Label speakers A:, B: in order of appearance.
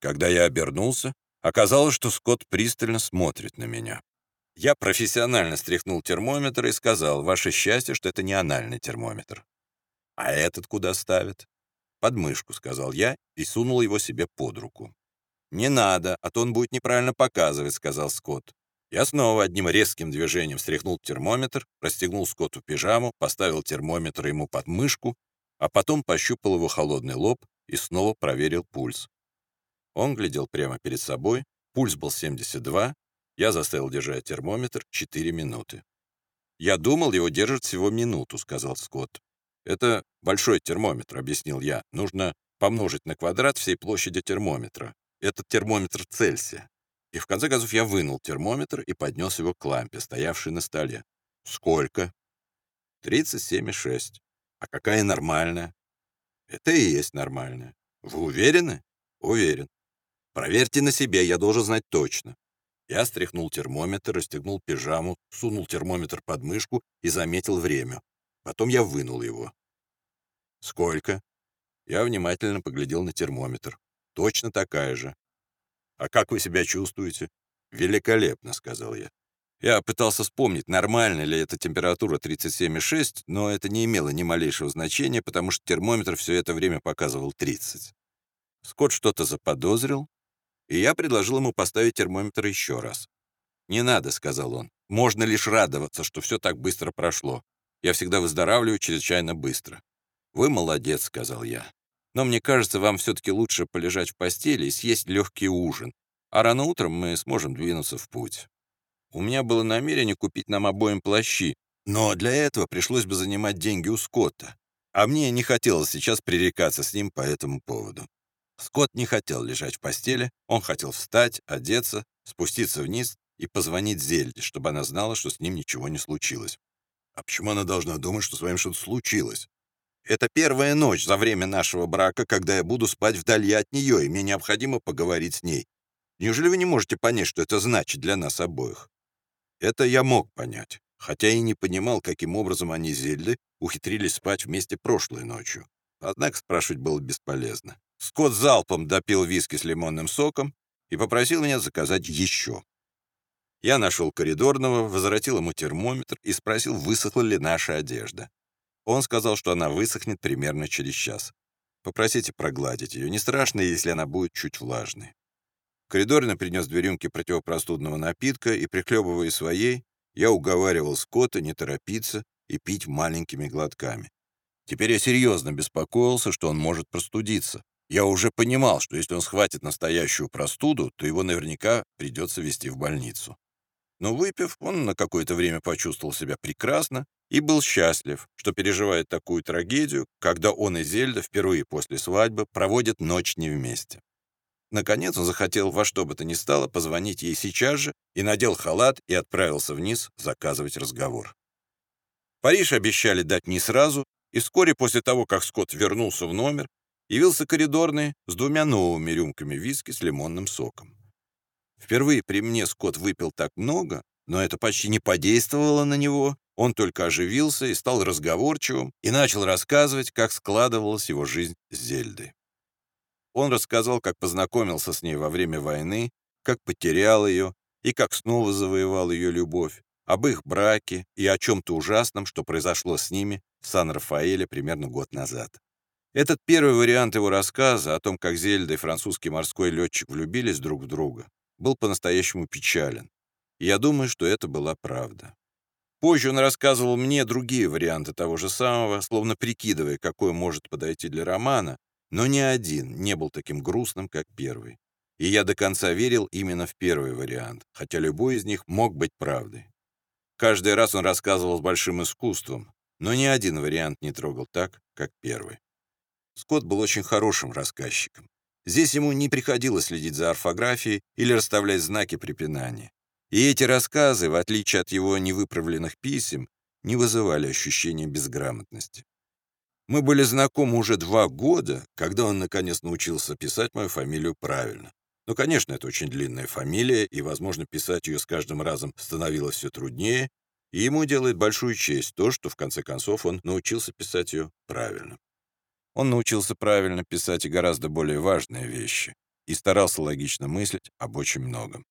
A: Когда я обернулся, оказалось, что Скотт пристально смотрит на меня. Я профессионально стряхнул термометр и сказал, «Ваше счастье, что это не анальный термометр». «А этот куда ставят?» «Под мышку», — сказал я и сунул его себе под руку. «Не надо, а то он будет неправильно показывать», — сказал Скотт. Я снова одним резким движением встряхнул термометр, расстегнул Скотту пижаму, поставил термометр ему под мышку, а потом пощупал его холодный лоб и снова проверил пульс. Он глядел прямо перед собой, пульс был 72, я заставил держать термометр 4 минуты. «Я думал, его держит всего минуту», — сказал Скотт. «Это большой термометр», — объяснил я. «Нужно помножить на квадрат всей площади термометра. Это термометр Цельсия». И в конце концов я вынул термометр и поднес его к лампе, стоявшей на столе. «Сколько?» «37,6. А какая нормальная?» «Это и есть нормальная. Вы уверены?» «Уверен. Проверьте на себе, я должен знать точно». Я стряхнул термометр, расстегнул пижаму, сунул термометр под мышку и заметил время. Потом я вынул его. «Сколько?» Я внимательно поглядел на термометр. «Точно такая же». «А как вы себя чувствуете?» «Великолепно», — сказал я. Я пытался вспомнить, нормальна ли эта температура 37,6, но это не имело ни малейшего значения, потому что термометр все это время показывал 30. Скотт что-то заподозрил, и я предложил ему поставить термометр еще раз. «Не надо», — сказал он. «Можно лишь радоваться, что все так быстро прошло. Я всегда выздоравливаю чрезвычайно быстро». «Вы молодец», — сказал я. «Но мне кажется, вам все-таки лучше полежать в постели и съесть легкий ужин, а рано утром мы сможем двинуться в путь». У меня было намерение купить нам обоим плащи, но для этого пришлось бы занимать деньги у Скотта, а мне не хотелось сейчас пререкаться с ним по этому поводу. Скотт не хотел лежать в постели, он хотел встать, одеться, спуститься вниз и позвонить Зельде, чтобы она знала, что с ним ничего не случилось. А почему она должна думать, что с вами что-то случилось? Это первая ночь за время нашего брака, когда я буду спать вдали от нее, и мне необходимо поговорить с ней. Неужели вы не можете понять, что это значит для нас обоих? Это я мог понять, хотя и не понимал, каким образом они с Зельдой ухитрились спать вместе прошлой ночью. Однако спрашивать было бесполезно. Скотт залпом допил виски с лимонным соком и попросил меня заказать еще. Я нашел коридорного, возвратил ему термометр и спросил, высохла ли наша одежда. Он сказал, что она высохнет примерно через час. Попросите прогладить ее. Не страшно, если она будет чуть влажной. Коридорный принес две рюмки противопростудного напитка, и, прихлебывая своей, я уговаривал Скотта не торопиться и пить маленькими глотками. Теперь я серьезно беспокоился, что он может простудиться. Я уже понимал, что если он схватит настоящую простуду, то его наверняка придется везти в больницу. Но выпив, он на какое-то время почувствовал себя прекрасно и был счастлив, что переживает такую трагедию, когда он и Зельда впервые после свадьбы проводят ночь не вместе. Наконец он захотел во что бы то ни стало позвонить ей сейчас же и надел халат и отправился вниз заказывать разговор. Париж обещали дать не сразу, и вскоре после того, как Скотт вернулся в номер, явился коридорный с двумя новыми рюмками виски с лимонным соком. Впервые при мне Скотт выпил так много, но это почти не подействовало на него. Он только оживился и стал разговорчивым и начал рассказывать, как складывалась его жизнь с Зельдой. Он рассказал, как познакомился с ней во время войны, как потерял ее и как снова завоевал ее любовь, об их браке и о чем-то ужасном, что произошло с ними в Сан-Рафаэле примерно год назад. Этот первый вариант его рассказа о том, как Зельда и французский морской летчик влюбились друг в друга, был по-настоящему печален. Я думаю, что это была правда. Позже он рассказывал мне другие варианты того же самого, словно прикидывая, какой может подойти для романа, но ни один не был таким грустным, как первый. И я до конца верил именно в первый вариант, хотя любой из них мог быть правдой. Каждый раз он рассказывал с большим искусством, но ни один вариант не трогал так, как первый. Скотт был очень хорошим рассказчиком. Здесь ему не приходилось следить за орфографией или расставлять знаки препинания. И эти рассказы, в отличие от его невыправленных писем, не вызывали ощущения безграмотности. Мы были знакомы уже два года, когда он наконец научился писать мою фамилию правильно. Ну, конечно, это очень длинная фамилия, и, возможно, писать ее с каждым разом становилось все труднее, и ему делает большую честь то, что, в конце концов, он научился писать ее правильно. Он научился правильно писать и гораздо более важные вещи. и старался логично мыслить об очень многом.